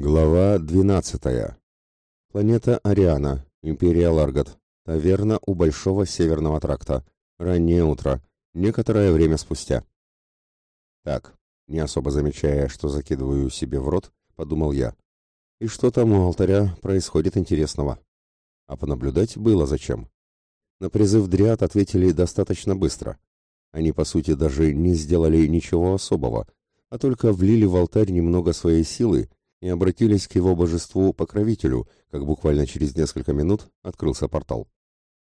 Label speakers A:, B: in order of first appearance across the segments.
A: Глава 12. Планета Ариана, Империя Ларгат. Таверна у Большого Северного тракта. Раннее утро. Некоторое время спустя. Так, не особо замечая, что закидываю себе в рот, подумал я. И что там у алтаря происходит интересного? А понаблюдать было зачем. На призыв Дриад ответили достаточно быстро. Они, по сути, даже не сделали ничего особого, а только влили в алтарь немного своей силы и обратились к его божеству-покровителю, как буквально через несколько минут открылся портал.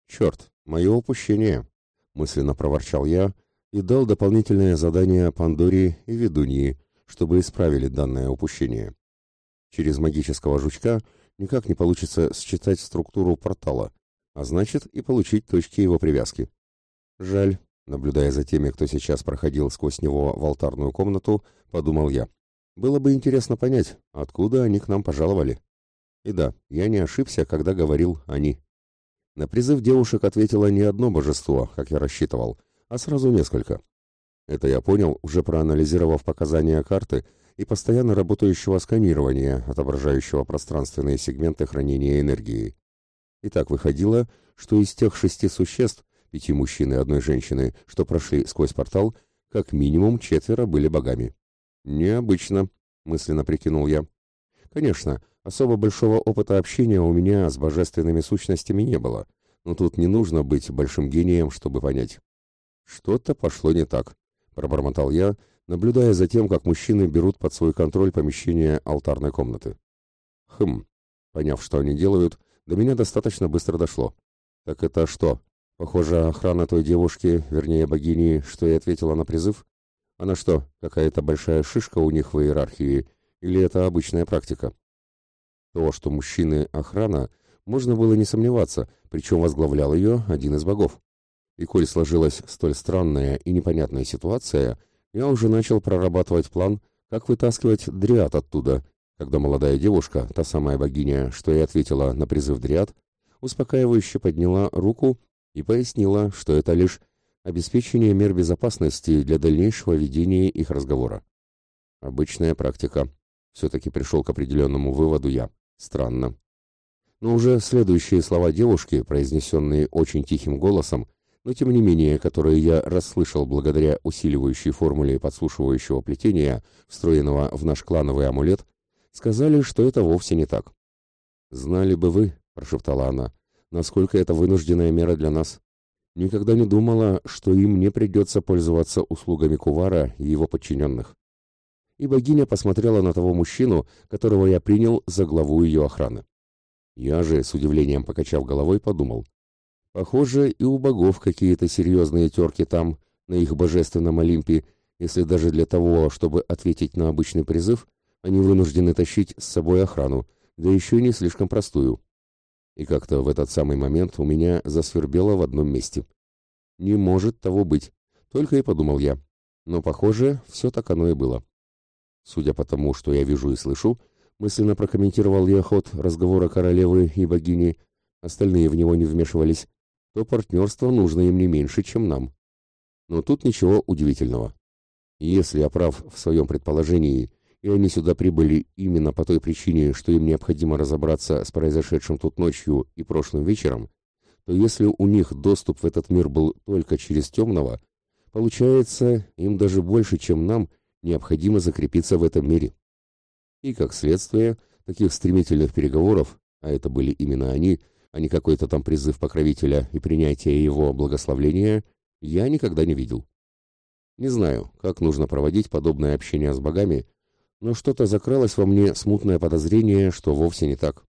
A: «Черт, мое упущение!» — мысленно проворчал я и дал дополнительное задание Пандоре и Ведуньи, чтобы исправили данное упущение. Через магического жучка никак не получится считать структуру портала, а значит и получить точки его привязки. Жаль, наблюдая за теми, кто сейчас проходил сквозь него в алтарную комнату, подумал я. Было бы интересно понять, откуда они к нам пожаловали. И да, я не ошибся, когда говорил «они». На призыв девушек ответило не одно божество, как я рассчитывал, а сразу несколько. Это я понял, уже проанализировав показания карты и постоянно работающего сканирования, отображающего пространственные сегменты хранения энергии. И так выходило, что из тех шести существ, пяти мужчин и одной женщины, что прошли сквозь портал, как минимум четверо были богами. Необычно, мысленно прикинул я. Конечно, особо большого опыта общения у меня с божественными сущностями не было, но тут не нужно быть большим гением, чтобы понять. Что-то пошло не так, пробормотал я, наблюдая за тем, как мужчины берут под свой контроль помещение алтарной комнаты. Хм, поняв, что они делают, до меня достаточно быстро дошло. Так это что? Похоже, охрана той девушки, вернее богини, что и ответила на призыв, она что, какая-то большая шишка у них в иерархии, или это обычная практика? То, что мужчины охрана, можно было не сомневаться, причем возглавлял ее один из богов. И коль сложилась столь странная и непонятная ситуация, я уже начал прорабатывать план, как вытаскивать дриад оттуда, когда молодая девушка, та самая богиня, что и ответила на призыв дриад, успокаивающе подняла руку и пояснила, что это лишь обеспечение мер безопасности для дальнейшего ведения их разговора. Обычная практика. Все-таки пришел к определенному выводу я. Странно. Но уже следующие слова девушки, произнесенные очень тихим голосом, но тем не менее, которые я расслышал благодаря усиливающей формуле подслушивающего плетения, встроенного в наш клановый амулет, сказали, что это вовсе не так. «Знали бы вы», — прошептала она, — «насколько это вынужденная мера для нас. Никогда не думала, что им не придется пользоваться услугами Кувара и его подчиненных. И богиня посмотрела на того мужчину, которого я принял за главу ее охраны. Я же, с удивлением покачав головой, подумал. Похоже, и у богов какие-то серьезные терки там, на их божественном Олимпе, если даже для того, чтобы ответить на обычный призыв, они вынуждены тащить с собой охрану, да еще и не слишком простую. И как-то в этот самый момент у меня засвербело в одном месте. Не может того быть, только и подумал я. Но, похоже, все так оно и было. Судя по тому, что я вижу и слышу, мысленно прокомментировал я ход разговора королевы и богини, остальные в него не вмешивались, то партнерство нужно им не меньше, чем нам. Но тут ничего удивительного. Если я прав в своем предположении, и они сюда прибыли именно по той причине, что им необходимо разобраться с произошедшим тут ночью и прошлым вечером, то если у них доступ в этот мир был только через темного, получается, им даже больше, чем нам, необходимо закрепиться в этом мире. И, как следствие, таких стремительных переговоров, а это были именно они, а не какой-то там призыв покровителя и принятие его благословления, я никогда не видел. Не знаю, как нужно проводить подобное общение с богами, но что-то закралось во мне смутное подозрение, что вовсе не так.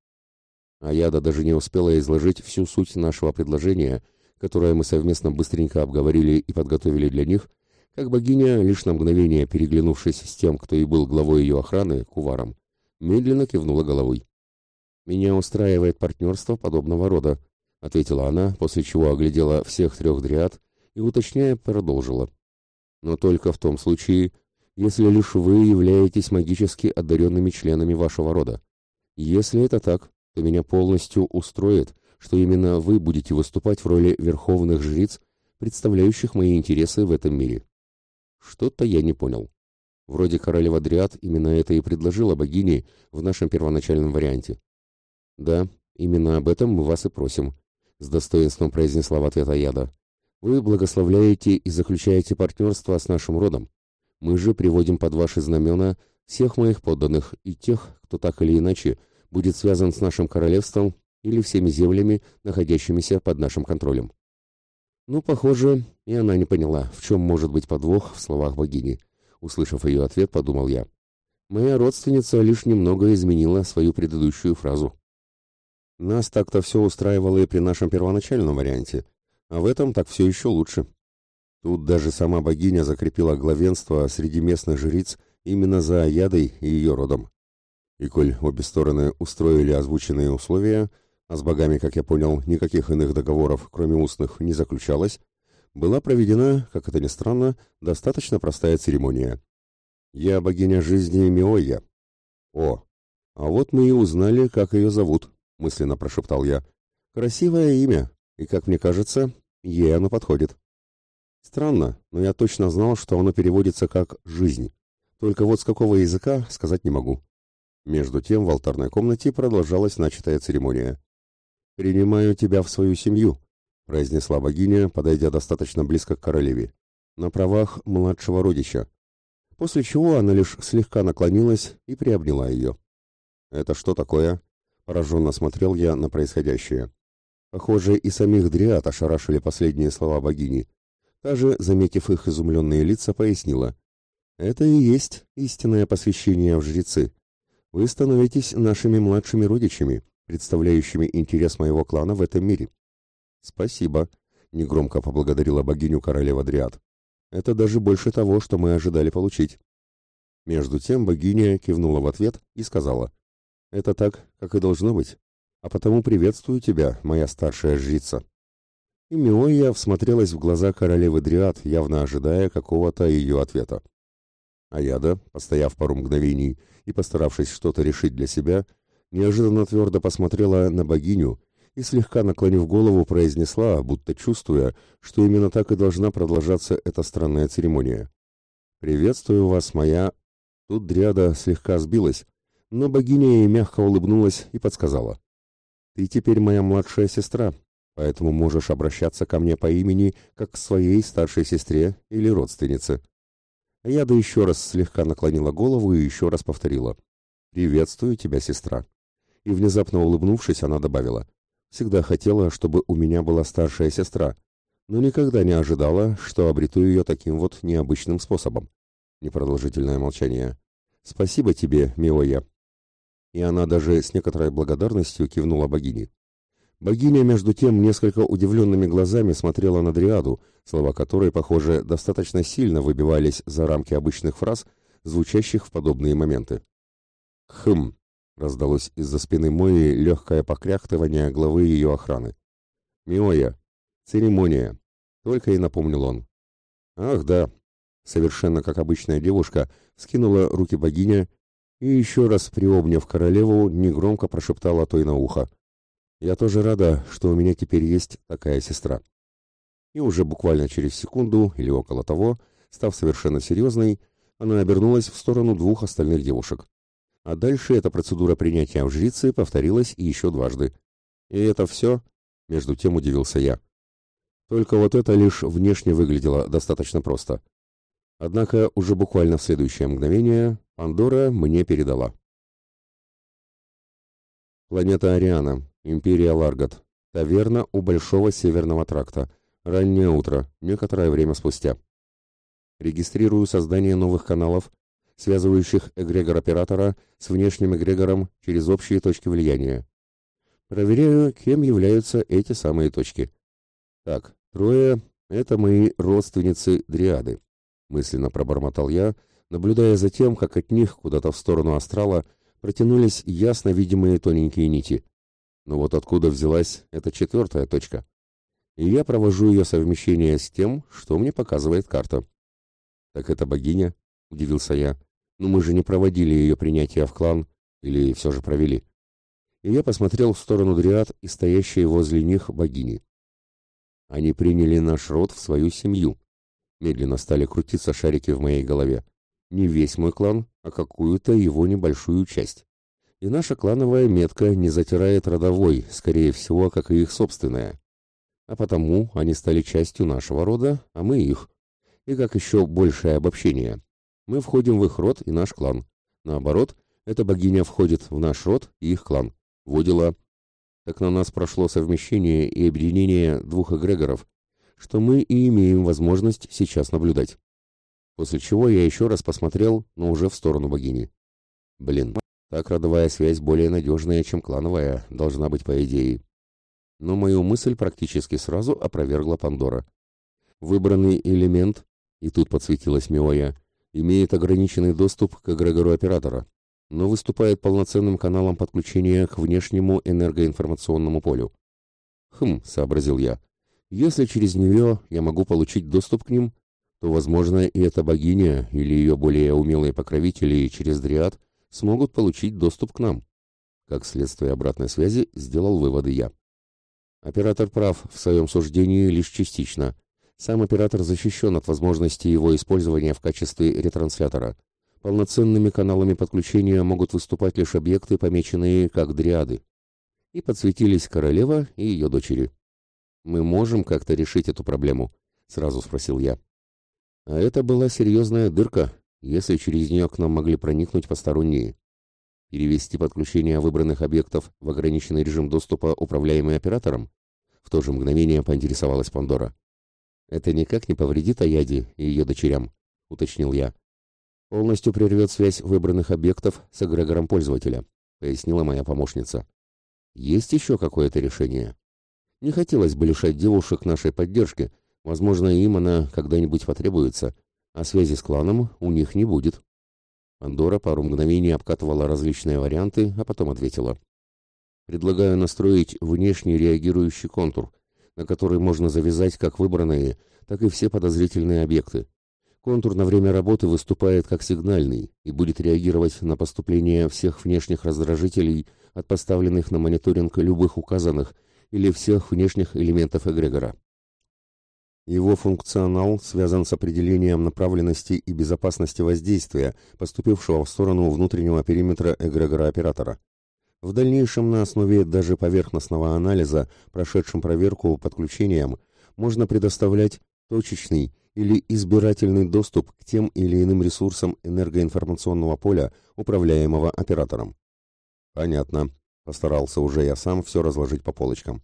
A: А Яда даже не успела изложить всю суть нашего предложения, которое мы совместно быстренько обговорили и подготовили для них, как богиня, лишь на мгновение переглянувшись с тем, кто и был главой ее охраны, куваром, медленно кивнула головой. «Меня устраивает партнерство подобного рода», — ответила она, после чего оглядела всех трех дриад и, уточняя, продолжила. «Но только в том случае, если лишь вы являетесь магически одаренными членами вашего рода. Если это так, то меня полностью устроит, что именно вы будете выступать в роли верховных жриц, представляющих мои интересы в этом мире. Что-то я не понял. Вроде королева Дриад именно это и предложила богине в нашем первоначальном варианте. Да, именно об этом мы вас и просим, с достоинством произнесла в ответ Аяда. Вы благословляете и заключаете партнерство с нашим родом. Мы же приводим под ваши знамена всех моих подданных и тех, кто так или иначе будет связан с нашим королевством или всеми землями, находящимися под нашим контролем. Ну, похоже, и она не поняла, в чем может быть подвох в словах богини. Услышав ее ответ, подумал я. Моя родственница лишь немного изменила свою предыдущую фразу. Нас так-то все устраивало и при нашем первоначальном варианте, а в этом так все еще лучше. Тут даже сама богиня закрепила главенство среди местных жриц именно за Аядой и ее родом. И коль обе стороны устроили озвученные условия, а с богами, как я понял, никаких иных договоров, кроме устных, не заключалось, была проведена, как это ни странно, достаточно простая церемония. Я богиня жизни Миоя. О, а вот мы и узнали, как ее зовут, мысленно прошептал я. Красивое имя, и, как мне кажется, ей оно подходит. Странно, но я точно знал, что оно переводится как «жизнь». Только вот с какого языка сказать не могу. Между тем в алтарной комнате продолжалась начатая церемония. «Принимаю тебя в свою семью», — произнесла богиня, подойдя достаточно близко к королеве, на правах младшего родича, после чего она лишь слегка наклонилась и приобняла ее. «Это что такое?» — пораженно смотрел я на происходящее. Похоже, и самих дриад ошарашили последние слова богини. Та же, заметив их изумленные лица, пояснила. «Это и есть истинное посвящение в жрецы. Вы становитесь нашими младшими родичами, представляющими интерес моего клана в этом мире. Спасибо, негромко поблагодарила богиню королева Дриад. Это даже больше того, что мы ожидали получить. Между тем богиня кивнула в ответ и сказала: "Это так, как и должно быть. А потому приветствую тебя, моя старшая жрица". И Миоя всмотрелась в глаза королевы Дриад, явно ожидая какого-то ее ответа. Аяда, постояв пару мгновений и постаравшись что-то решить для себя, неожиданно твердо посмотрела на богиню и, слегка наклонив голову, произнесла, будто чувствуя, что именно так и должна продолжаться эта странная церемония. «Приветствую вас, моя...» Тут Дриада слегка сбилась, но богиня ей мягко улыбнулась и подсказала. «Ты теперь моя младшая сестра, поэтому можешь обращаться ко мне по имени, как к своей старшей сестре или родственнице». Яда еще раз слегка наклонила голову и еще раз повторила. «Приветствую тебя, сестра» и, внезапно улыбнувшись, она добавила, «Всегда хотела, чтобы у меня была старшая сестра, но никогда не ожидала, что обрету ее таким вот необычным способом». Непродолжительное молчание. «Спасибо тебе, Миоя». И она даже с некоторой благодарностью кивнула богине. Богиня, между тем, несколько удивленными глазами смотрела на Дриаду, слова которой, похоже, достаточно сильно выбивались за рамки обычных фраз, звучащих в подобные моменты. «Хм», Раздалось из-за спины Мои легкое покряхтывание главы ее охраны. «Миоя! Церемония!» — только и напомнил он. «Ах, да!» — совершенно как обычная девушка скинула руки богиня и еще раз, приобняв королеву, негромко прошептала той на ухо. «Я тоже рада, что у меня теперь есть такая сестра». И уже буквально через секунду или около того, став совершенно серьезной, она обернулась в сторону двух остальных девушек. А дальше эта процедура принятия в жрицы повторилась еще дважды. И это все? Между тем удивился я. Только вот это лишь внешне выглядело достаточно просто. Однако уже буквально в следующее мгновение Пандора мне передала. Планета Ариана, Империя Ларгат, таверна у Большого Северного Тракта, раннее утро, некоторое время спустя. Регистрирую создание новых каналов связывающих эгрегор-оператора с внешним эгрегором через общие точки влияния. Проверяю, кем являются эти самые точки. Так, трое — это мои родственницы-дриады, мысленно пробормотал я, наблюдая за тем, как от них куда-то в сторону астрала протянулись ясно видимые тоненькие нити. Но вот откуда взялась эта четвертая точка? И я провожу ее совмещение с тем, что мне показывает карта. Так это богиня, удивился я. Но мы же не проводили ее принятие в клан, или все же провели. И я посмотрел в сторону дриад и стоящей возле них богини. Они приняли наш род в свою семью. Медленно стали крутиться шарики в моей голове. Не весь мой клан, а какую-то его небольшую часть. И наша клановая метка не затирает родовой, скорее всего, как и их собственная. А потому они стали частью нашего рода, а мы их. И как еще большее обобщение. Мы входим в их род и наш клан. Наоборот, эта богиня входит в наш род и их клан. Во дела. Так на нас прошло совмещение и объединение двух эгрегоров, что мы и имеем возможность сейчас наблюдать. После чего я еще раз посмотрел, но уже в сторону богини. Блин, так родовая связь более надежная, чем клановая, должна быть по идее. Но мою мысль практически сразу опровергла Пандора. Выбранный элемент, и тут подсветилась Миоя, имеет ограниченный доступ к эгрегору оператора, но выступает полноценным каналом подключения к внешнему энергоинформационному полю. «Хм», — сообразил я, — «если через нее я могу получить доступ к ним, то, возможно, и эта богиня или ее более умелые покровители через Дриад смогут получить доступ к нам. Как следствие обратной связи сделал выводы я. Оператор прав в своем суждении лишь частично. Сам оператор защищен от возможности его использования в качестве ретранслятора. Полноценными каналами подключения могут выступать лишь объекты, помеченные как дриады. И подсветились королева и ее дочери. «Мы можем как-то решить эту проблему?» — сразу спросил я. А это была серьезная дырка, если через нее к нам могли проникнуть посторонние. Перевести подключение выбранных объектов в ограниченный режим доступа, управляемый оператором? В то же мгновение поинтересовалась Пандора. «Это никак не повредит Аяде и ее дочерям», — уточнил я. «Полностью прервет связь выбранных объектов с эгрегором пользователя», — пояснила моя помощница. «Есть еще какое-то решение?» «Не хотелось бы лишать девушек нашей поддержки. Возможно, им она когда-нибудь потребуется, а связи с кланом у них не будет. Андора пару мгновений обкатывала различные варианты, а потом ответила. Предлагаю настроить внешний реагирующий контур, на который можно завязать как выбранные, так и все подозрительные объекты. Контур на время работы выступает как сигнальный и будет реагировать на поступление всех внешних раздражителей от поставленных на мониторинг любых указанных или всех внешних элементов эгрегора. Его функционал связан с определением направленности и безопасности воздействия, поступившего в сторону внутреннего периметра эгрегора оператора. В дальнейшем на основе даже поверхностного анализа, прошедшим проверку подключением, можно предоставлять точечный или избирательный доступ к тем или иным ресурсам энергоинформационного поля, управляемого оператором. Понятно. Постарался уже я сам все разложить по полочкам.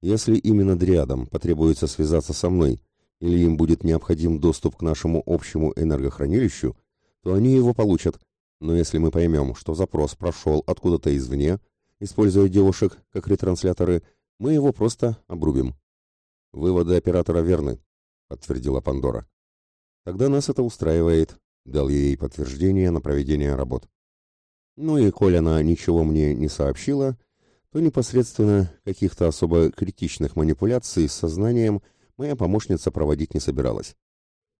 A: Если именно дриадам потребуется связаться со мной, или им будет необходим доступ к нашему общему энергохранилищу, то они его получат. Но если мы поймем, что запрос прошел откуда-то извне, используя девушек как ретрансляторы, мы его просто обрубим. Выводы оператора верны, подтвердила Пандора. Тогда нас это устраивает, дал ей подтверждение на проведение работ. Ну и коль она ничего мне не сообщила, то непосредственно каких-то особо критичных манипуляций с сознанием – моя помощница проводить не собиралась.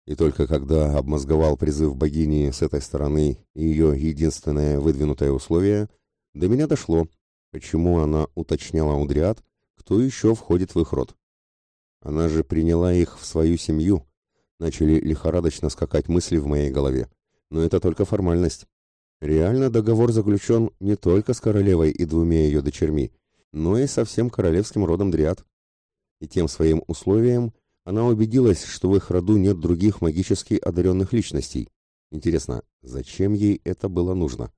A: И только когда обмозговал призыв богини с этой стороны и ее единственное выдвинутое условие, до меня дошло, почему она уточняла у дриад, кто еще входит в их род. Она же приняла их в свою семью. Начали лихорадочно скакать мысли в моей голове. Но это только формальность. Реально договор заключен не только с королевой и двумя ее дочерьми, но и со всем королевским родом дриад и тем своим условием она убедилась, что в их роду нет других магически одаренных личностей. Интересно, зачем ей это было нужно?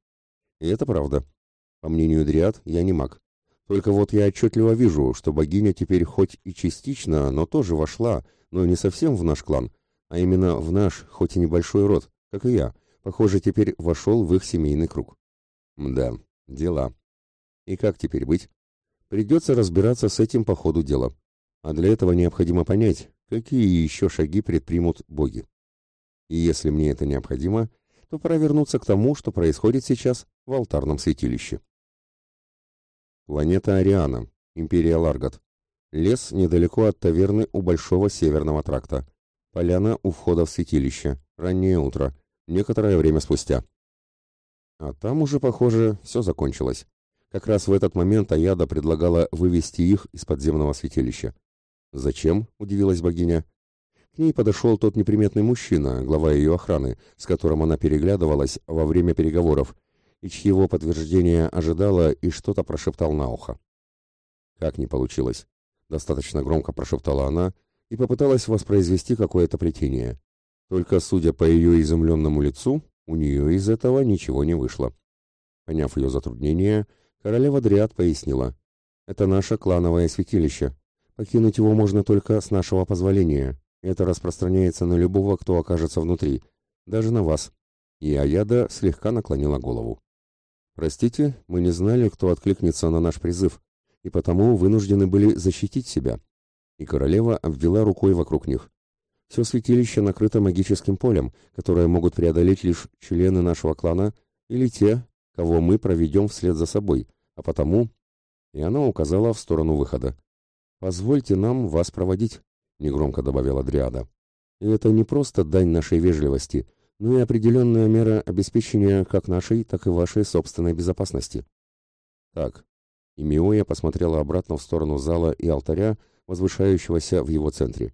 A: И это правда. По мнению Дриад, я не маг. Только вот я отчетливо вижу, что богиня теперь хоть и частично, но тоже вошла, но не совсем в наш клан, а именно в наш, хоть и небольшой род, как и я. Похоже, теперь вошел в их семейный круг. Да, дела. И как теперь быть? Придется разбираться с этим по ходу дела. А для этого необходимо понять, какие еще шаги предпримут боги. И если мне это необходимо, то пора вернуться к тому, что происходит сейчас в алтарном святилище. Планета Ариана, Империя Ларгат. Лес недалеко от таверны у Большого Северного тракта. Поляна у входа в святилище. Раннее утро. Некоторое время спустя. А там уже, похоже, все закончилось. Как раз в этот момент Аяда предлагала вывести их из подземного святилища. «Зачем?» — удивилась богиня. «К ней подошел тот неприметный мужчина, глава ее охраны, с которым она переглядывалась во время переговоров, и чьего подтверждения ожидала и что-то прошептал на ухо. «Как не получилось?» — достаточно громко прошептала она и попыталась воспроизвести какое-то плетение. Только, судя по ее изумленному лицу, у нее из этого ничего не вышло. Поняв ее затруднение, королева Дриад пояснила. «Это наше клановое святилище. Покинуть его можно только с нашего позволения. Это распространяется на любого, кто окажется внутри, даже на вас. И Аяда слегка наклонила голову. Простите, мы не знали, кто откликнется на наш призыв, и потому вынуждены были защитить себя. И королева обвела рукой вокруг них. Все святилище накрыто магическим полем, которое могут преодолеть лишь члены нашего клана или те, кого мы проведем вслед за собой, а потому... И она указала в сторону выхода. «Позвольте нам вас проводить». — негромко добавила Дриада. «И это не просто дань нашей вежливости, но и определенная мера обеспечения как нашей, так и вашей собственной безопасности». «Так». И Миоя посмотрела обратно в сторону зала и алтаря, возвышающегося в его центре.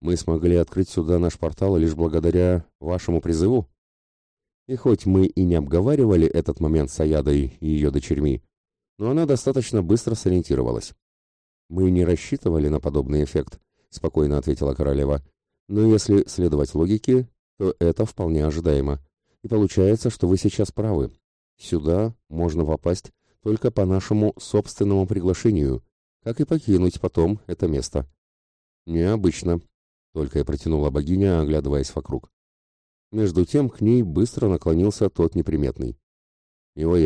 A: «Мы смогли открыть сюда наш портал лишь благодаря вашему призыву?» И хоть мы и не обговаривали этот момент с Аядой и ее дочерьми, но она достаточно быстро сориентировалась. Мы не рассчитывали на подобный эффект, спокойно ответила королева. Но если следовать логике, то это вполне ожидаемо. И получается, что вы сейчас правы. Сюда можно попасть только по нашему собственному приглашению, как и покинуть потом это место. Необычно, только и протянула богиня, оглядываясь вокруг. Между тем к ней быстро наклонился тот неприметный. «Его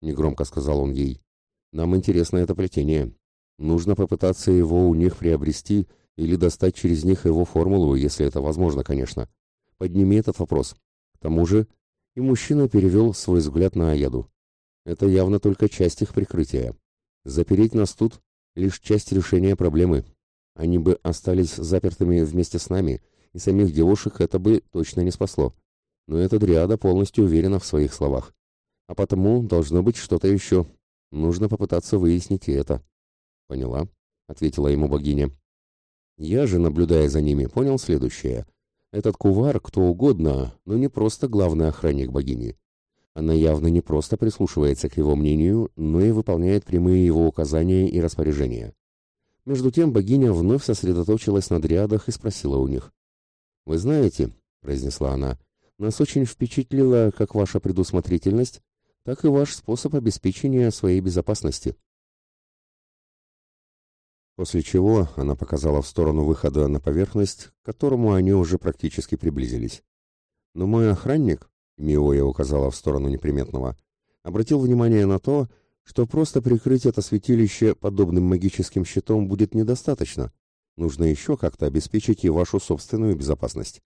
A: негромко сказал он ей, — «нам интересно это плетение. Нужно попытаться его у них приобрести или достать через них его формулу, если это возможно, конечно. Подними этот вопрос. К тому же, и мужчина перевел свой взгляд на Аяду. Это явно только часть их прикрытия. Запереть нас тут — лишь часть решения проблемы. Они бы остались запертыми вместе с нами, и самих девушек это бы точно не спасло. Но эта дриада полностью уверена в своих словах. А потому должно быть что-то еще. Нужно попытаться выяснить и это. «Поняла», — ответила ему богиня. Я же, наблюдая за ними, понял следующее. Этот кувар кто угодно, но не просто главный охранник богини. Она явно не просто прислушивается к его мнению, но и выполняет прямые его указания и распоряжения. Между тем богиня вновь сосредоточилась на дриадах и спросила у них. «Вы знаете, — произнесла она, — нас очень впечатлила как ваша предусмотрительность, так и ваш способ обеспечения своей безопасности. После чего она показала в сторону выхода на поверхность, к которому они уже практически приблизились. Но мой охранник, Миоя указала в сторону неприметного, обратил внимание на то, что просто прикрыть это святилище подобным магическим щитом будет недостаточно. Нужно еще как-то обеспечить и вашу собственную безопасность.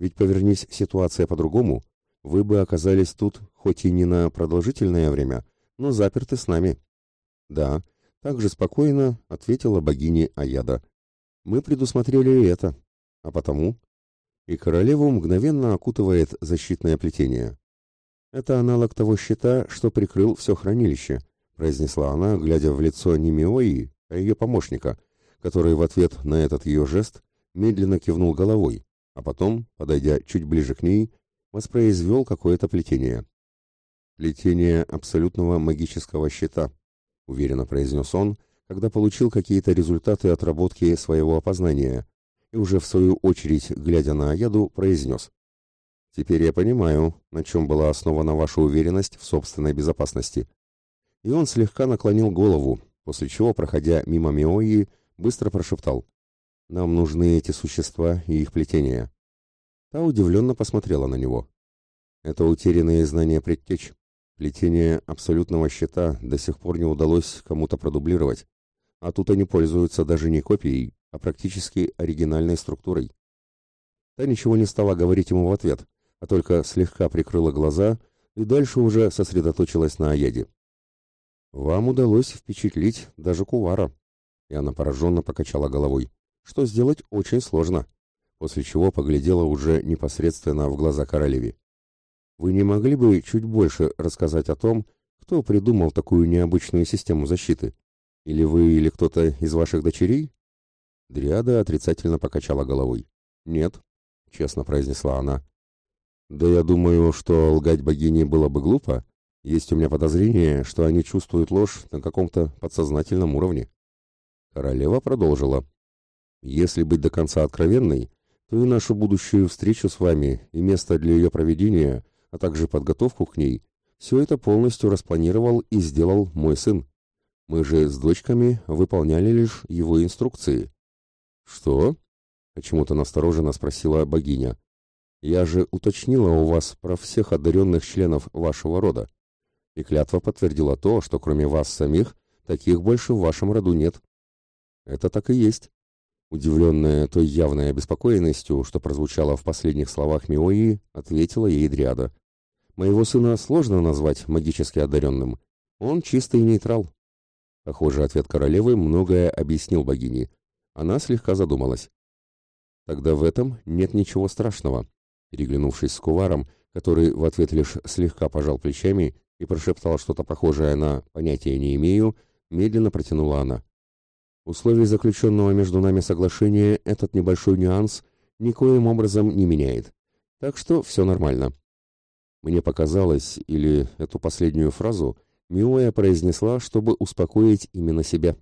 A: Ведь повернись ситуация по-другому, вы бы оказались тут хоть и не на продолжительное время, но заперты с нами. Да, также спокойно ответила богиня Аяда. Мы предусмотрели это, а потому... И королеву мгновенно окутывает защитное плетение. Это аналог того щита, что прикрыл все хранилище, произнесла она, глядя в лицо не Миои, а ее помощника, который в ответ на этот ее жест медленно кивнул головой, а потом, подойдя чуть ближе к ней, воспроизвел какое-то плетение. Плетение абсолютного магического щита, уверенно произнес он, когда получил какие-то результаты отработки своего опознания, и уже в свою очередь, глядя на Аяду, произнес. «Теперь я понимаю, на чем была основана ваша уверенность в собственной безопасности». И он слегка наклонил голову, после чего, проходя мимо Миои, быстро прошептал. «Нам нужны эти существа и их плетения». Та удивленно посмотрела на него. «Это утерянные знания предтеч. Плетение абсолютного щита до сих пор не удалось кому-то продублировать, а тут они пользуются даже не копией, а практически оригинальной структурой. Та ничего не стала говорить ему в ответ, а только слегка прикрыла глаза и дальше уже сосредоточилась на Аяде. «Вам удалось впечатлить даже Кувара», и она пораженно покачала головой, что сделать очень сложно, после чего поглядела уже непосредственно в глаза королеве. Вы не могли бы чуть больше рассказать о том, кто придумал такую необычную систему защиты? Или вы, или кто-то из ваших дочерей? Дриада отрицательно покачала головой. Нет, честно произнесла она. Да я думаю, что лгать богине было бы глупо. Есть у меня подозрение, что они чувствуют ложь на каком-то подсознательном уровне. Королева продолжила. Если быть до конца откровенной, то и нашу будущую встречу с вами, и место для ее проведения, а также подготовку к ней, все это полностью распланировал и сделал мой сын. Мы же с дочками выполняли лишь его инструкции. Что? Почему-то настороженно спросила богиня. Я же уточнила у вас про всех одаренных членов вашего рода. И клятва подтвердила то, что кроме вас самих, таких больше в вашем роду нет. Это так и есть. Удивленная той явной обеспокоенностью, что прозвучало в последних словах Миои, ответила ей Дриада. «Моего сына сложно назвать магически одаренным. Он чистый нейтрал». Похоже, ответ королевы многое объяснил богине. Она слегка задумалась. «Тогда в этом нет ничего страшного», переглянувшись с Куваром, который в ответ лишь слегка пожал плечами и прошептал что-то похожее на «понятия не имею», медленно протянула она. Условий заключенного между нами соглашения этот небольшой нюанс никоим образом не меняет. Так что все нормально. Мне показалось, или эту последнюю фразу Миоя произнесла, чтобы успокоить именно себя.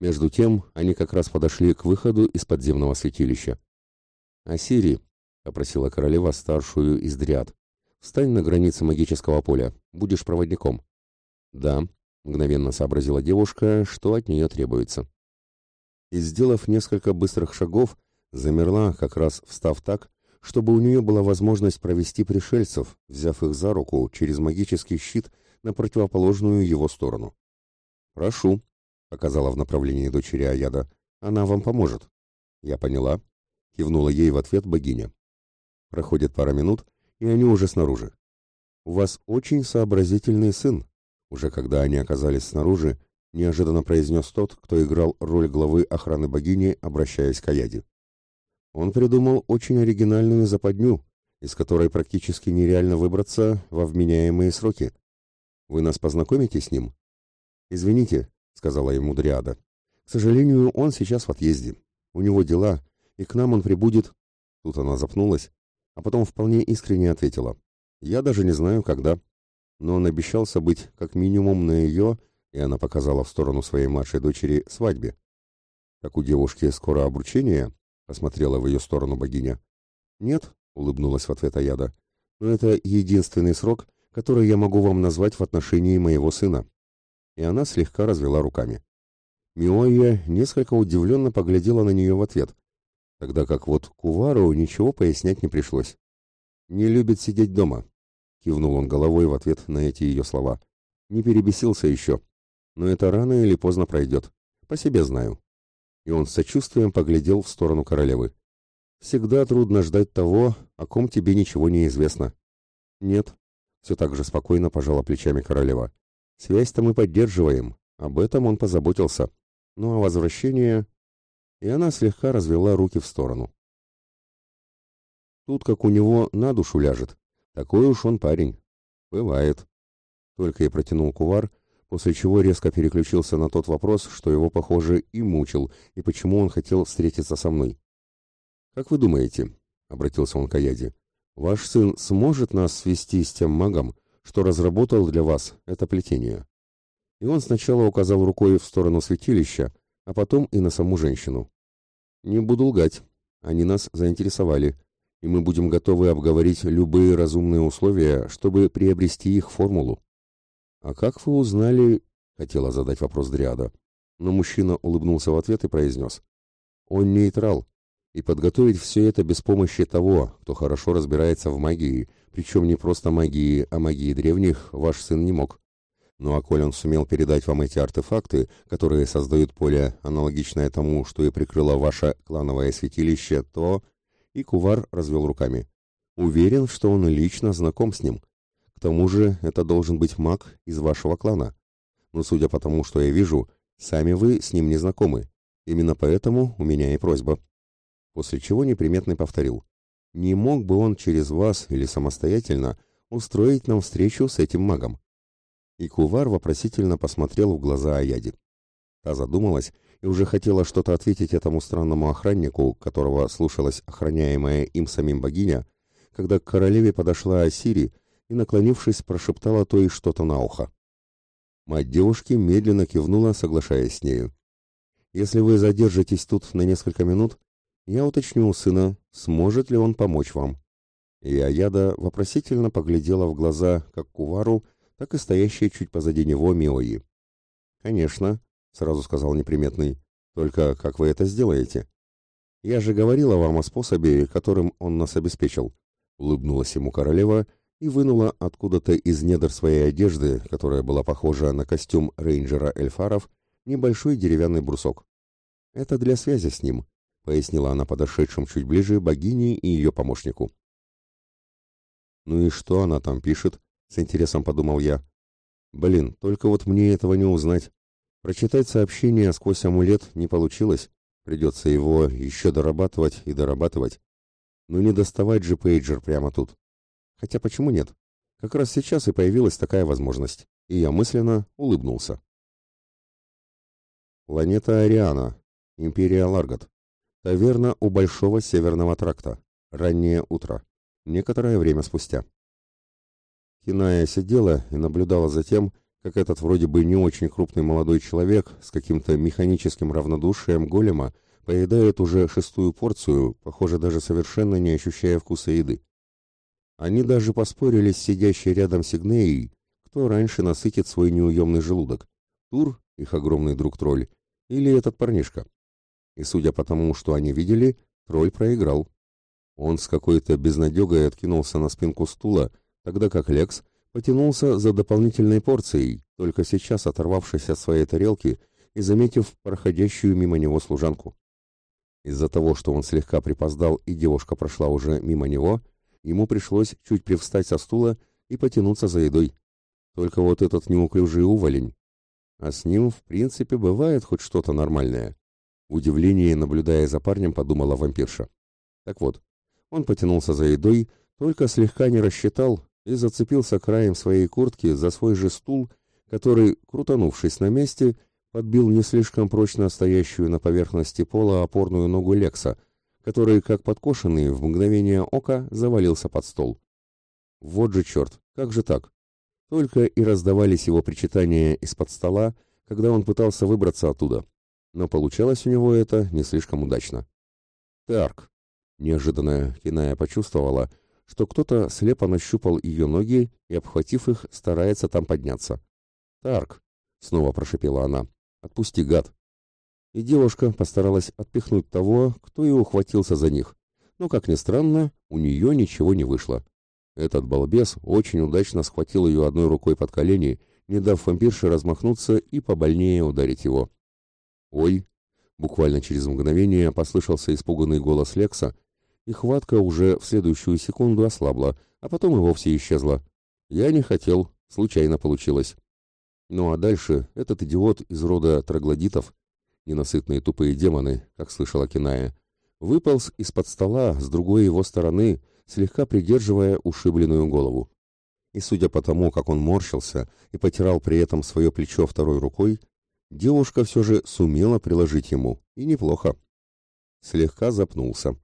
A: Между тем, они как раз подошли к выходу из подземного святилища. «Асири», — попросила королева старшую из дриад, — «встань на границе магического поля, будешь проводником». «Да», Мгновенно сообразила девушка, что от нее требуется. И, сделав несколько быстрых шагов, замерла, как раз встав так, чтобы у нее была возможность провести пришельцев, взяв их за руку через магический щит на противоположную его сторону. «Прошу», — показала в направлении дочери Аяда, — «она вам поможет». «Я поняла», — кивнула ей в ответ богиня. Проходит пара минут, и они уже снаружи. «У вас очень сообразительный сын», уже когда они оказались снаружи, неожиданно произнес тот, кто играл роль главы охраны богини, обращаясь к Аяде. Он придумал очень оригинальную западню, из которой практически нереально выбраться во вменяемые сроки. Вы нас познакомите с ним? Извините, сказала ему Дриада. К сожалению, он сейчас в отъезде. У него дела, и к нам он прибудет. Тут она запнулась, а потом вполне искренне ответила: "Я даже не знаю, когда" но он обещался быть как минимум на ее, и она показала в сторону своей младшей дочери, свадьбе. «Так у девушки скоро обручение?» — посмотрела в ее сторону богиня. «Нет», — улыбнулась в ответ Аяда, — «но это единственный срок, который я могу вам назвать в отношении моего сына». И она слегка развела руками. Миоя несколько удивленно поглядела на нее в ответ, тогда как вот Кувару ничего пояснять не пришлось. «Не любит сидеть дома», Кивнул он головой в ответ на эти ее слова. Не перебесился еще. Но это рано или поздно пройдет. По себе знаю. И он с сочувствием поглядел в сторону королевы. Всегда трудно ждать того, о ком тебе ничего не известно. Нет. Все так же спокойно пожала плечами королева. Связь-то мы поддерживаем. Об этом он позаботился. Ну а возвращение... И она слегка развела руки в сторону. Тут как у него на душу ляжет. Такой уж он парень. Бывает. Только и протянул кувар, после чего резко переключился на тот вопрос, что его, похоже, и мучил, и почему он хотел встретиться со мной. «Как вы думаете?» — обратился он к Аяде. «Ваш сын сможет нас свести с тем магом, что разработал для вас это плетение?» И он сначала указал рукой в сторону святилища, а потом и на саму женщину. «Не буду лгать. Они нас заинтересовали и мы будем готовы обговорить любые разумные условия, чтобы приобрести их формулу. А как вы узнали, хотела задать вопрос Дриада, но мужчина улыбнулся в ответ и произнес. Он нейтрал, и подготовить все это без помощи того, кто хорошо разбирается в магии, причем не просто магии, а магии древних, ваш сын не мог. Ну а коль он сумел передать вам эти артефакты, которые создают поле, аналогичное тому, что и прикрыло ваше клановое святилище, то и Кувар развел руками. Уверен, что он лично знаком с ним. Тому же это должен быть маг из вашего клана. Но судя по тому, что я вижу, сами вы с ним не знакомы. Именно поэтому у меня и просьба. После чего неприметный повторил. Не мог бы он через вас или самостоятельно устроить нам встречу с этим магом? И Кувар вопросительно посмотрел в глаза Аяди. Та задумалась и уже хотела что-то ответить этому странному охраннику, которого слушалась охраняемая им самим богиня, когда к королеве подошла Асири и, наклонившись, прошептала то и что-то на ухо. Мать девушки медленно кивнула, соглашаясь с нею. «Если вы задержитесь тут на несколько минут, я уточню у сына, сможет ли он помочь вам». И Аяда вопросительно поглядела в глаза как Кувару, так и стоящей чуть позади него Миои. «Конечно», — сразу сказал неприметный, — «только как вы это сделаете?» «Я же говорила вам о способе, которым он нас обеспечил», — улыбнулась ему королева и вынула откуда-то из недр своей одежды, которая была похожа на костюм рейнджера Эльфаров, небольшой деревянный брусок. «Это для связи с ним», — пояснила она подошедшим чуть ближе богине и ее помощнику. «Ну и что она там пишет?» — с интересом подумал я. «Блин, только вот мне этого не узнать. Прочитать сообщение сквозь амулет не получилось. Придется его еще дорабатывать и дорабатывать. Но не доставать же пейджер прямо тут. Хотя почему нет? Как раз сейчас и появилась такая возможность, и я мысленно улыбнулся. Планета Ариана. Империя Ларгат. Таверна у Большого Северного Тракта. Раннее утро. Некоторое время спустя. Киная сидела и наблюдала за тем, как этот вроде бы не очень крупный молодой человек с каким-то механическим равнодушием голема поедает уже шестую порцию, похоже, даже совершенно не ощущая вкуса еды. Они даже поспорили с сидящей рядом Сигнеей, кто раньше насытит свой неуемный желудок. Тур, их огромный друг-тролль, или этот парнишка. И судя по тому, что они видели, тролль проиграл. Он с какой-то безнадегой откинулся на спинку стула, тогда как Лекс потянулся за дополнительной порцией, только сейчас оторвавшись от своей тарелки и заметив проходящую мимо него служанку. Из-за того, что он слегка припоздал и девушка прошла уже мимо него, ему пришлось чуть привстать со стула и потянуться за едой. Только вот этот неуклюжий уволень. А с ним, в принципе, бывает хоть что-то нормальное. В удивлении, наблюдая за парнем, подумала вампирша. Так вот, он потянулся за едой, только слегка не рассчитал и зацепился краем своей куртки за свой же стул, который, крутанувшись на месте, подбил не слишком прочно стоящую на поверхности пола опорную ногу Лекса, который, как подкошенный, в мгновение ока завалился под стол. Вот же черт, как же так? Только и раздавались его причитания из-под стола, когда он пытался выбраться оттуда. Но получалось у него это не слишком удачно. «Тарк!» Неожиданно Киная почувствовала, что кто-то слепо нащупал ее ноги и, обхватив их, старается там подняться. «Тарк!» — снова прошепела она. Отпусти, гад!» И девушка постаралась отпихнуть того, кто и ухватился за них. Но, как ни странно, у нее ничего не вышло. Этот балбес очень удачно схватил ее одной рукой под колени, не дав вампирше размахнуться и побольнее ударить его. «Ой!» Буквально через мгновение послышался испуганный голос Лекса, и хватка уже в следующую секунду ослабла, а потом и вовсе исчезла. «Я не хотел, случайно получилось». Ну а дальше этот идиот из рода троглодитов, ненасытные тупые демоны, как слышала Киная, выполз из-под стола с другой его стороны, слегка придерживая ушибленную голову. И судя по тому, как он морщился и потирал при этом свое плечо второй рукой, девушка все же сумела приложить ему, и неплохо. Слегка запнулся.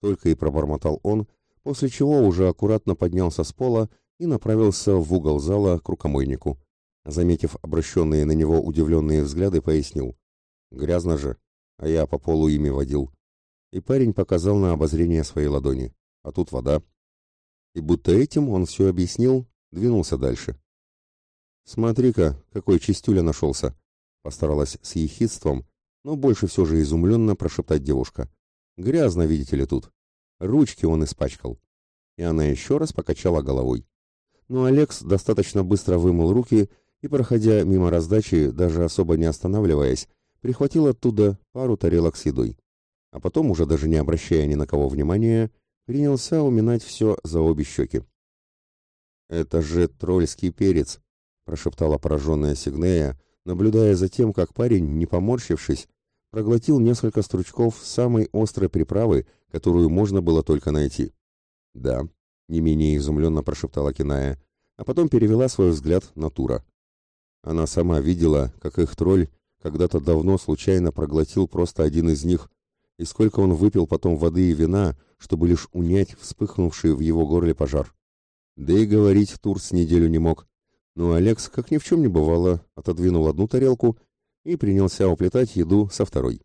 A: Только и пробормотал он, после чего уже аккуратно поднялся с пола и направился в угол зала к рукомойнику. Заметив обращенные на него удивленные взгляды, пояснил. «Грязно же, а я по полу ими водил». И парень показал на обозрение своей ладони. А тут вода. И будто этим он все объяснил, двинулся дальше. «Смотри-ка, какой чистюля нашелся!» Постаралась с ехидством, но больше все же изумленно прошептать девушка. «Грязно, видите ли, тут. Ручки он испачкал». И она еще раз покачала головой. Но Алекс достаточно быстро вымыл руки и, проходя мимо раздачи, даже особо не останавливаясь, прихватил оттуда пару тарелок с едой. А потом, уже даже не обращая ни на кого внимания, принялся уминать все за обе щеки. «Это же тролльский перец!» – прошептала пораженная Сигнея, наблюдая за тем, как парень, не поморщившись, проглотил несколько стручков самой острой приправы, которую можно было только найти. «Да», — не менее изумленно прошептала Киная, а потом перевела свой взгляд на Тура. Она сама видела, как их тролль когда-то давно случайно проглотил просто один из них, и сколько он выпил потом воды и вина, чтобы лишь унять вспыхнувший в его горле пожар. Да и говорить Турс неделю не мог. Но Алекс, как ни в чем не бывало, отодвинул одну тарелку и принялся уплетать еду со второй.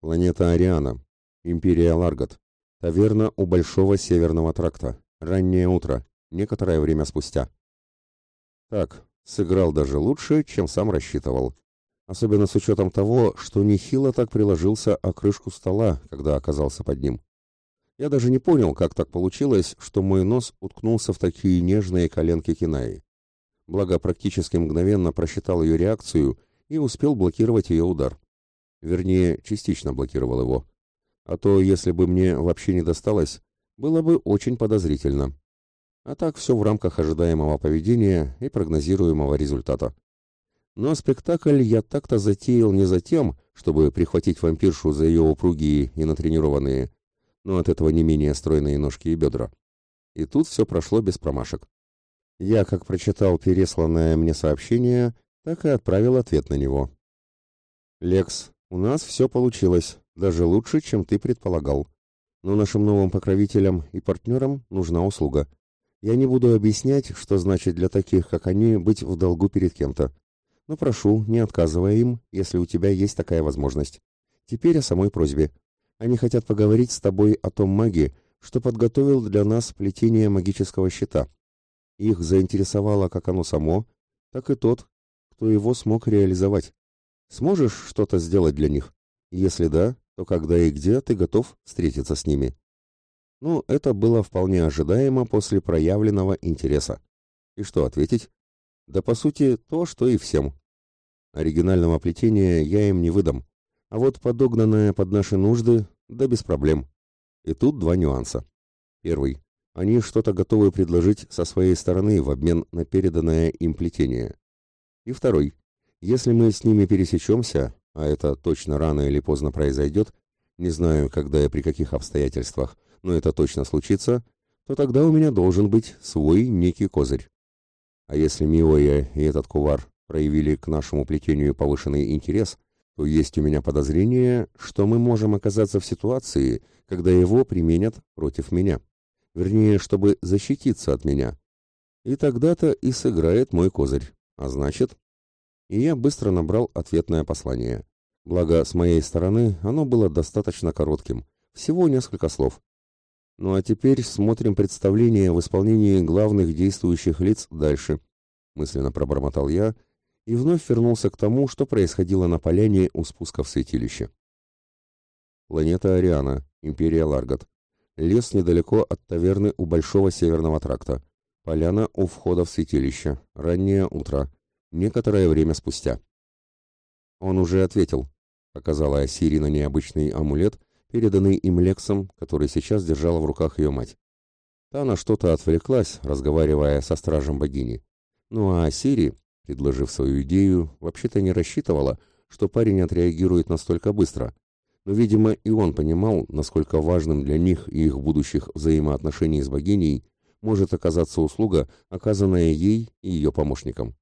A: Планета Ариана. Империя Ларгат. Таверна у Большого Северного Тракта. Раннее утро. Некоторое время спустя. Так, сыграл даже лучше, чем сам рассчитывал. Особенно с учетом того, что нехило так приложился о крышку стола, когда оказался под ним. Я даже не понял, как так получилось, что мой нос уткнулся в такие нежные коленки Кинаи. Благо, практически мгновенно просчитал ее реакцию и успел блокировать ее удар. Вернее, частично блокировал его. А то, если бы мне вообще не досталось, было бы очень подозрительно. А так все в рамках ожидаемого поведения и прогнозируемого результата. Но спектакль я так-то затеял не за тем, чтобы прихватить вампиршу за ее упругие и натренированные, но от этого не менее стройные ножки и бедра. И тут все прошло без промашек. Я, как прочитал пересланное мне сообщение, так и отправил ответ на него. «Лекс, у нас все получилось, даже лучше, чем ты предполагал. Но нашим новым покровителям и партнерам нужна услуга. Я не буду объяснять, что значит для таких, как они, быть в долгу перед кем-то. Но прошу, не отказывай им, если у тебя есть такая возможность. Теперь о самой просьбе. Они хотят поговорить с тобой о том маге, что подготовил для нас плетение магического щита. Их заинтересовало как оно само, так и тот, кто его смог реализовать. Сможешь что-то сделать для них? Если да, то когда и где ты готов встретиться с ними? Ну, это было вполне ожидаемо после проявленного интереса. И что ответить? Да по сути то, что и всем. Оригинального плетения я им не выдам. А вот подогнанное под наши нужды, да без проблем. И тут два нюанса. Первый. Они что-то готовы предложить со своей стороны в обмен на переданное им плетение. И второй. Если мы с ними пересечемся, а это точно рано или поздно произойдет, не знаю, когда и при каких обстоятельствах, но это точно случится, то тогда у меня должен быть свой некий козырь. А если Миоя и этот кувар проявили к нашему плетению повышенный интерес, то есть у меня подозрение, что мы можем оказаться в ситуации, когда его применят против меня. Вернее, чтобы защититься от меня. И тогда-то и сыграет мой козырь. А значит... И я быстро набрал ответное послание. Благо, с моей стороны, оно было достаточно коротким. Всего несколько слов. Ну а теперь смотрим представление в исполнении главных действующих лиц дальше. Мысленно пробормотал я и вновь вернулся к тому, что происходило на поляне у спуска в святилище. Планета Ариана, Империя Ларгат. Лес недалеко от таверны у Большого Северного тракта. Поляна у входа в святилище. Раннее утро. Некоторое время спустя. Он уже ответил. Показала Ассири на необычный амулет, переданный им Лексом, который сейчас держала в руках ее мать. Та на что-то отвлеклась, разговаривая со стражем богини. Ну а Ассири предложив свою идею, вообще-то не рассчитывала, что парень отреагирует настолько быстро. Но, видимо, и он понимал, насколько важным для них и их будущих взаимоотношений с богиней может оказаться услуга, оказанная ей и ее помощникам.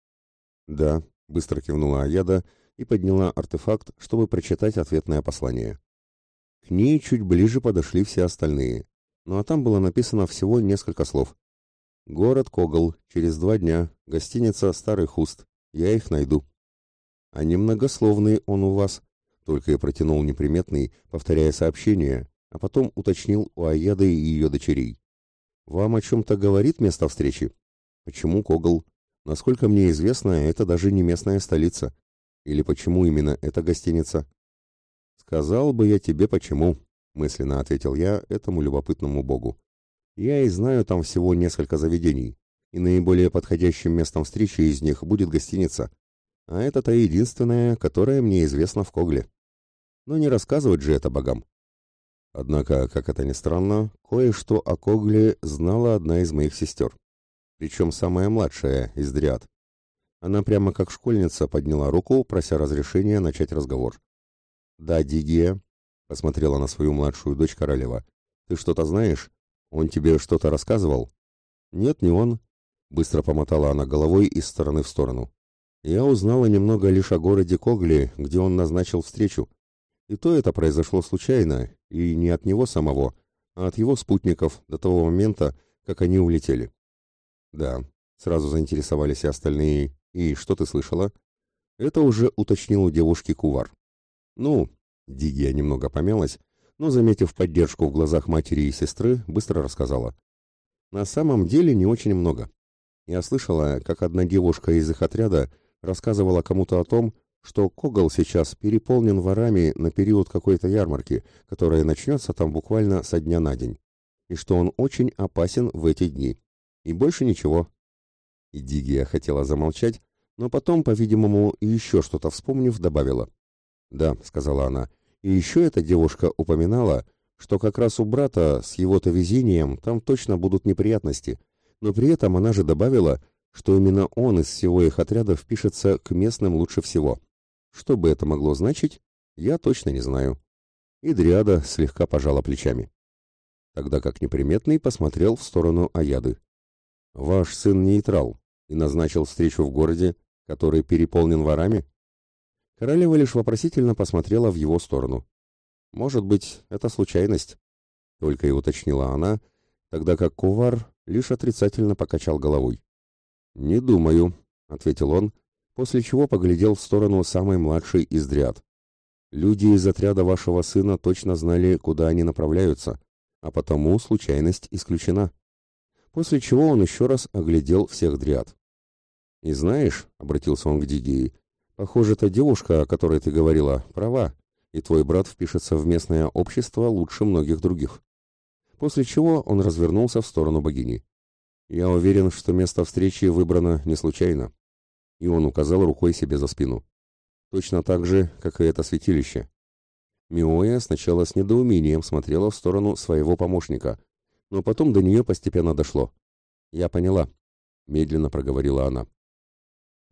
A: «Да», — быстро кивнула Аяда и подняла артефакт, чтобы прочитать ответное послание. К ней чуть ближе подошли все остальные. Ну а там было написано всего несколько слов. Город Когол. Через два дня. Гостиница «Старый Хуст». Я их найду. А немногословный он у вас. Только и протянул неприметный, повторяя сообщение, а потом уточнил у Аяды и ее дочерей. Вам о чем-то говорит место встречи? Почему Когол? Насколько мне известно, это даже не местная столица. Или почему именно эта гостиница? Сказал бы я тебе почему, мысленно ответил я этому любопытному богу. Я и знаю там всего несколько заведений, и наиболее подходящим местом встречи из них будет гостиница. А это та единственная, которая мне известна в Когле. Но не рассказывать же это богам. Однако, как это ни странно, кое-что о Когле знала одна из моих сестер. Причем самая младшая из дриад. Она прямо как школьница подняла руку, прося разрешения начать разговор. «Да, Дигия», — посмотрела на свою младшую дочь королева, — «ты что-то знаешь? Он тебе что-то рассказывал? Нет, не он. Быстро помотала она головой из стороны в сторону. Я узнала немного лишь о городе Когли, где он назначил встречу. И то это произошло случайно, и не от него самого, а от его спутников до того момента, как они улетели. Да, сразу заинтересовались и остальные. И что ты слышала? Это уже уточнил у девушки Кувар. Ну, Дигия немного помялась, но, заметив поддержку в глазах матери и сестры, быстро рассказала. На самом деле не очень много. Я слышала, как одна девушка из их отряда рассказывала кому-то о том, что Когол сейчас переполнен ворами на период какой-то ярмарки, которая начнется там буквально со дня на день, и что он очень опасен в эти дни. И больше ничего. И Дигия хотела замолчать, но потом, по-видимому, еще что-то вспомнив, добавила. «Да», — сказала она, — «и еще эта девушка упоминала, что как раз у брата с его-то везением там точно будут неприятности, но при этом она же добавила, что именно он из всего их отряда впишется к местным лучше всего. Что бы это могло значить, я точно не знаю». И Дриада слегка пожала плечами. Тогда как неприметный посмотрел в сторону Аяды. «Ваш сын нейтрал и назначил встречу в городе, который переполнен ворами?» Королева лишь вопросительно посмотрела в его сторону. «Может быть, это случайность?» Только и уточнила она, тогда как Кувар лишь отрицательно покачал головой. «Не думаю», — ответил он, после чего поглядел в сторону самой младшей из дриад. «Люди из отряда вашего сына точно знали, куда они направляются, а потому случайность исключена». После чего он еще раз оглядел всех дриад. «И знаешь», — обратился он к Дигии, — «похоже, та девушка, о которой ты говорила, права, и твой брат впишется в местное общество лучше многих других». После чего он развернулся в сторону богини. «Я уверен, что место встречи выбрано не случайно». И он указал рукой себе за спину. Точно так же, как и это святилище. Миоя сначала с недоумением смотрела в сторону своего помощника, но потом до нее постепенно дошло. «Я поняла», — медленно проговорила она.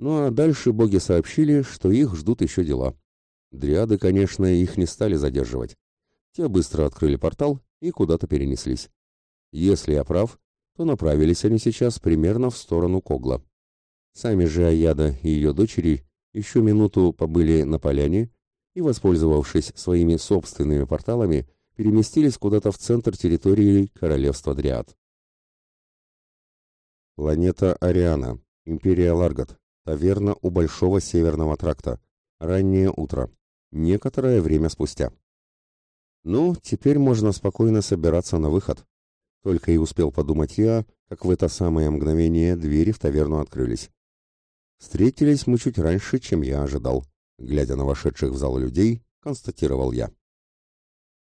A: Ну а дальше боги сообщили, что их ждут еще дела. Дриады, конечно, их не стали задерживать. Те быстро открыли портал и куда-то перенеслись. Если я прав, то направились они сейчас примерно в сторону Когла. Сами же Аяда и ее дочери еще минуту побыли на поляне и, воспользовавшись своими собственными порталами, переместились куда-то в центр территории королевства Дриад. Планета Ариана, Империя Ларгат, Таверна у Большого Северного тракта. Раннее утро. Некоторое время спустя. Ну, теперь можно спокойно собираться на выход. Только и успел подумать я, как в это самое мгновение двери в таверну открылись. Встретились мы чуть раньше, чем я ожидал. Глядя на вошедших в зал людей, констатировал я.